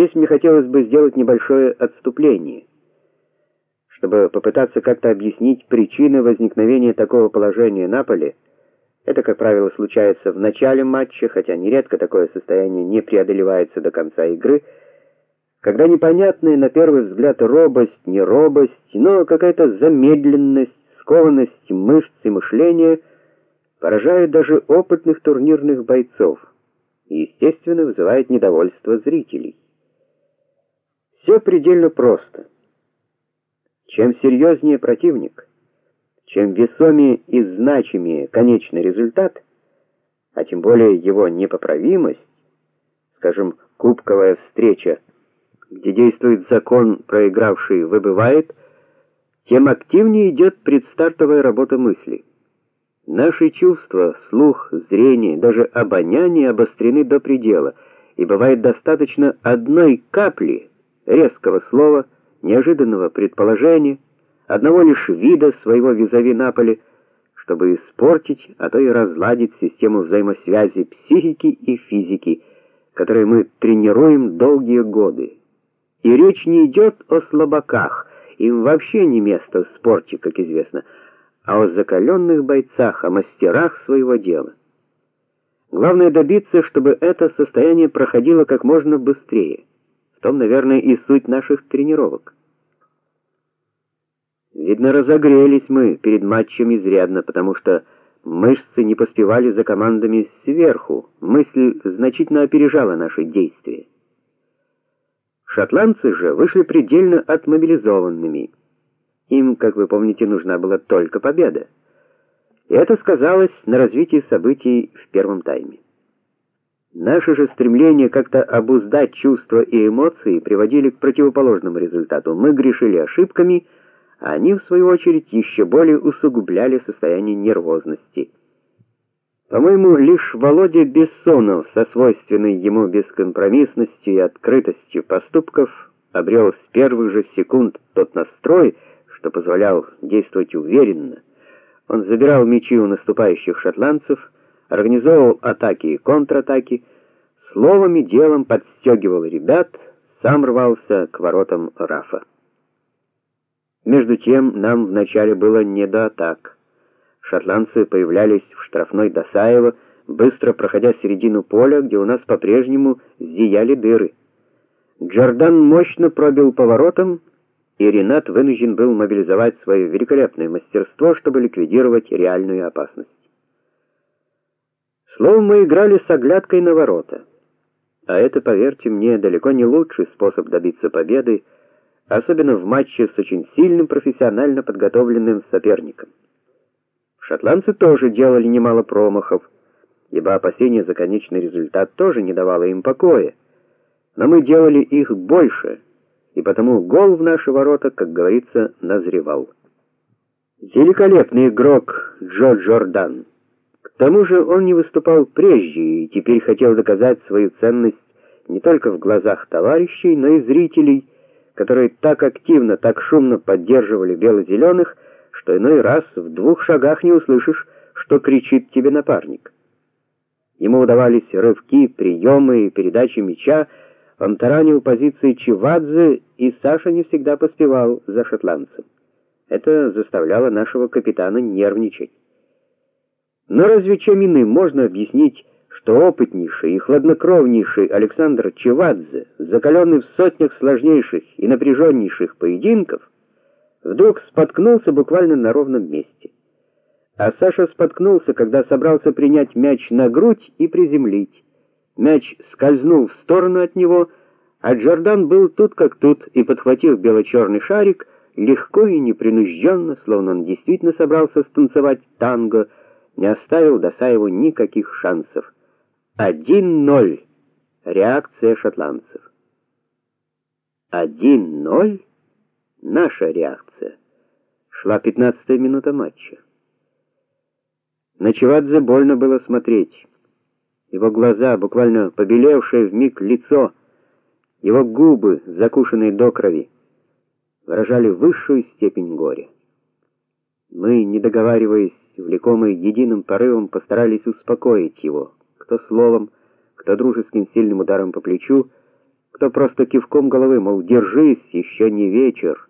Здесь мне хотелось бы сделать небольшое отступление, чтобы попытаться как-то объяснить причины возникновения такого положения на поле. Это, как правило, случается в начале матча, хотя нередко такое состояние не преодолевается до конца игры, когда непонятная на первый взгляд робость, не робость, но какая-то замедленность, скованность мышц и мышления поражает даже опытных турнирных бойцов и, естественно, вызывает недовольство зрителей. Все предельно просто. Чем серьезнее противник, чем весомее и значимее конечный результат, а тем более его непоправимость, скажем, кубковая встреча, где действует закон проигравший выбывает, тем активнее идет предстартовая работа мысли. Наши чувства, слух, зрение, даже обоняние обострены до предела, и бывает достаточно одной капли резкого слова, неожиданного предположения, одного лишь вида своего визави на поле, чтобы испортить, а то и разладить систему взаимосвязи психики и физики, которую мы тренируем долгие годы. И речь не идет о слабаках, им вообще не место в спорте, как известно, а о закаленных бойцах, о мастерах своего дела. Главное добиться, чтобы это состояние проходило как можно быстрее. Том, наверное, и суть наших тренировок. Видно, разогрелись мы перед матчем изрядно, потому что мышцы не поспевали за командами сверху. Мысль значительно опережала наши действия. Шотландцы же вышли предельно отмобилизованными. Им, как вы помните, нужна была только победа. И это сказалось на развитии событий в первом тайме. Наше же стремление как-то обуздать чувства и эмоции приводили к противоположному результату. Мы грешили ошибками, а они в свою очередь еще более усугубляли состояние нервозности. По-моему, лишь Володя Бессонов со свойственной ему бескомпромиссностью и открытостью поступков обрел с первых же секунд тот настрой, что позволял действовать уверенно. Он забирал мячи у наступающих шотландцев, организовывал атаки и контратаки, словом и делом подстегивал ребят, сам рвался к воротам Рафа. Между тем, нам вначале было не до атак. Шотландцы появлялись в штрафной Досаева, быстро проходя середину поля, где у нас по-прежнему зияли дыры. Джордан мощно пробил поворотом, и Ренат вынужден был мобилизовать свое великолепное мастерство, чтобы ликвидировать реальную опасность. Словом, мы играли с оглядкой на ворота. А это, поверьте мне, далеко не лучший способ добиться победы, особенно в матче с очень сильным профессионально подготовленным соперником. Шотландцы тоже делали немало промахов, ибо опасение за конечный результат тоже не давало им покоя. Но мы делали их больше и потому гол в наши ворота, как говорится, назревал. Великолепный игрок Джо Джордан. К тому же он не выступал прежде и теперь хотел доказать свою ценность не только в глазах товарищей, но и зрителей, которые так активно, так шумно поддерживали бело-зеленых, что иной раз в двух шагах не услышишь, что кричит тебе напарник. Ему удавались рывки, приемы и передачи мяча, он таранил позиции Чивадзе, и Саша не всегда поспевал за шотландцем. Это заставляло нашего капитана нервничать. Но разве чем иным можно объяснить, что опытнейший и хладнокровнейший Александр Чивадзе, закаленный в сотнях сложнейших и напряженнейших поединков, вдруг споткнулся буквально на ровном месте. А Саша споткнулся, когда собрался принять мяч на грудь и приземлить. Мяч скользнул в сторону от него, а Джордан был тут как тут и подхватив бело-черный шарик, легко и непринужденно, словно он действительно собрался станцевать танго, не оставил Досаеву никаких шансов. 1:0. Реакция шотландцев. 1:0. Наша реакция. Шла пятнадцатая минута матча. На Чевадзе больно было смотреть. Его глаза, буквально побелевшее вмиг лицо, его губы, закушенные до крови, выражали высшую степень горя. Мы, не договариваясь, влекомые единым порывом, постарались успокоить его, кто словом, кто дружеским сильным ударом по плечу, кто просто кивком головы, мол, держись, еще не вечер.